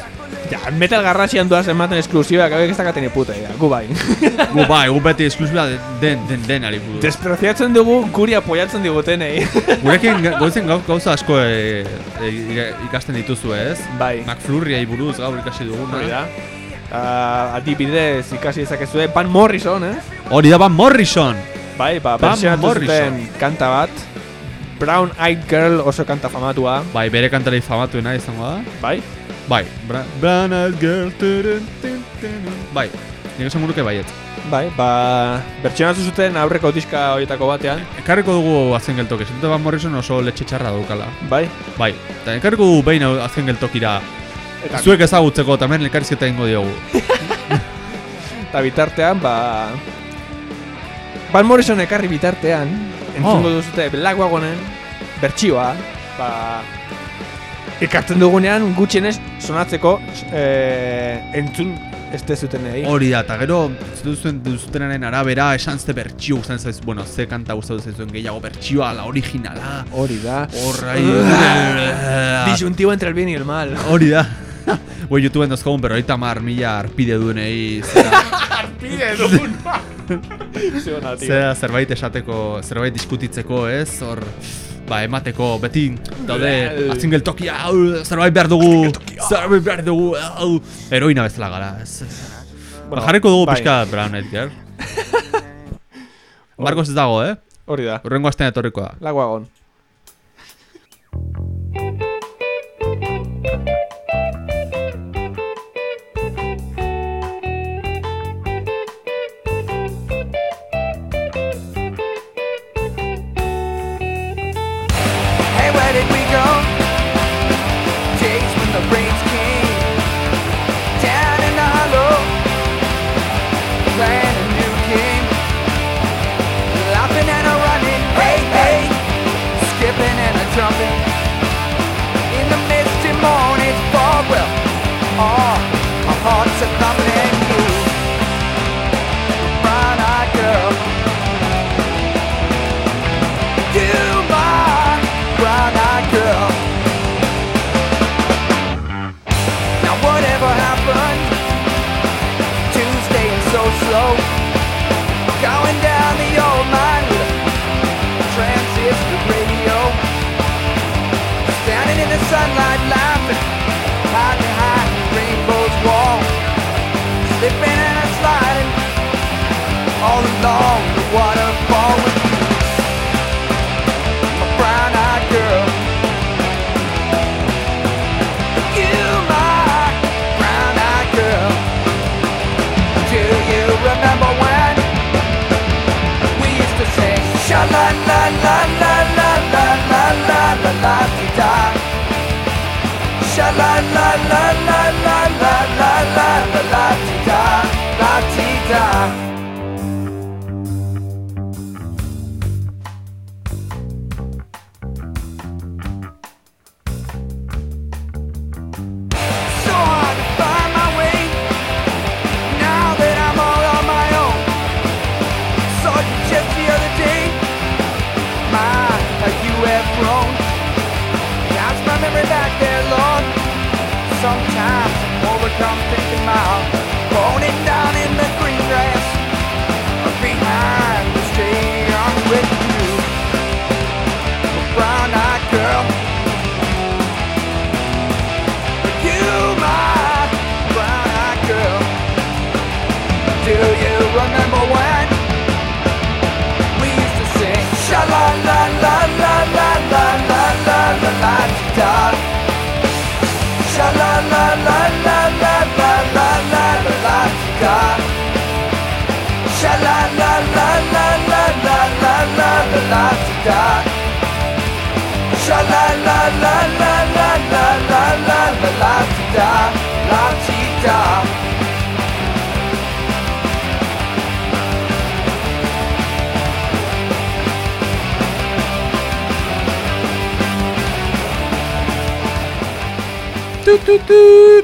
Ja, metal garrasian duaz ematen esklusibak, hauek ez dakaten puta idea, gu bai. Gu bai, gu beti esklusiba den, den, denari buruz. Despreciatzen dugu guri apoiatzen digutenei. Gurekin ga- goizen gau- gauza asko e, e, ika- ikasten dituzu, ez? bai, McFlurriai buruz gaur ikasi duguna. hori da. Uh, adibidez ikasi dezakezue Van Morrison, eh? Hori da Van Morrison! Bai, ba, Van Morrison. kanta bat. Brown Eyed Girl oso kanta famatua, Bai, bere kantari famatuena izango da. bai? Bai, Bra Brown Eyed Girl, turun, tun, tun. Bai, nik esan guruke baiet. Bai, ba, bertsionatu zuten aurreko diska horietako batean, Ekarriko dugu azken geltoki, dute Van Morrison oso letxe txarra daukala. bai? Bai, eta ekarriko dugu behin azken geltokira. Eta, Zuek ezagutzeko, eta hemen elkarrizketa ingo diogu. eta bitartean, ba... Van Morrison ekarri bitartean, entzungo Oh. duzute Black Wagonen bertsioa, ba... Ekartzen dugunean gutxienez sonatzeko eh, entzun ez zutenei. Hori da, eta gero, ez duzuen duzutenaren arabera, esan ze bertxio guztan zaiz, bueno, ze kanta guztatu zaizuen gehiago bertxioa, la originala. Hori da. Horra, Disyuntivo entre el bien y el mal. Hori da. Boi, YouTubeen dozkogun, pero ahorita mar mila arpide duenei, zera, Pide duen. Zera zerbait esateko, zerbait diskutitzeko, ez? Hor, ba, emateko, beti, daude, azken geltokia, au, zerbait behar dugu, zerbait behar dugu, au, heroina bezala gara, ez? Ba, jarriko dugu bai. pixka Brown Eyed Girl. Marcos ez dago, eh? Hori da. Urrengo astean etorriko da. Black along the waterfall with a brown-eyed girl. You, my brown-eyed girl. Do you remember when we used to sing sha la la la la la la la la la la da? Sha la la la la la la la la la la da, la ti da.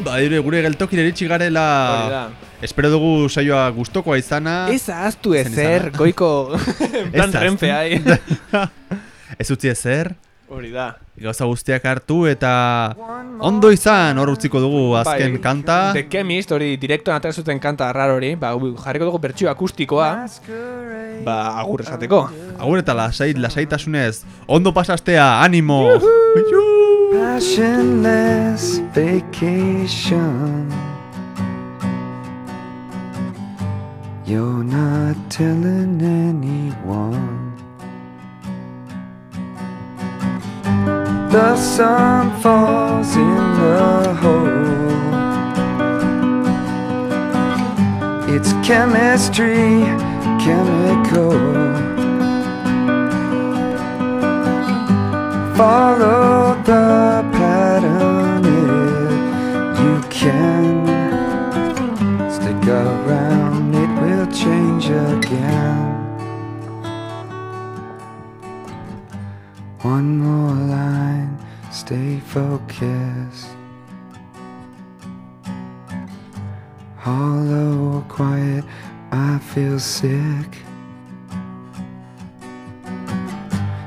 Ba, ere, gure geltokin eritsi garela. Espero dugu saioa gustokoa izana. Ez aztu ezer, goiko Ez aztu Ez utzi ezer. Hori da. Gauza guztiak hartu eta Ondo izan hor utziko dugu azken Bai, kanta The Chemist, hori direktoan atera zuten kanta rar hori, ba, jarriko dugu bertsio akustikoa, ba, agur esateko. Agur eta lasait, lasaitasunez Ondo pasastea, animo passionless vacation. You're not telling anyone. The sun falls in the hole. It's chemistry, chemical. Follow the pattern if you can. Stick around, it will change again. One more line, stay focused. Hollow, quiet, I feel sick.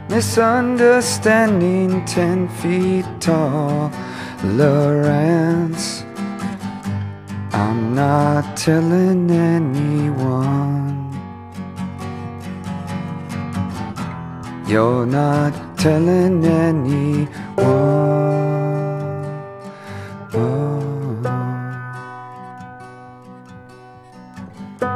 Misunderstanding, ten feet tall, Lawrence. I'm not telling anyone. You're not telling anyone.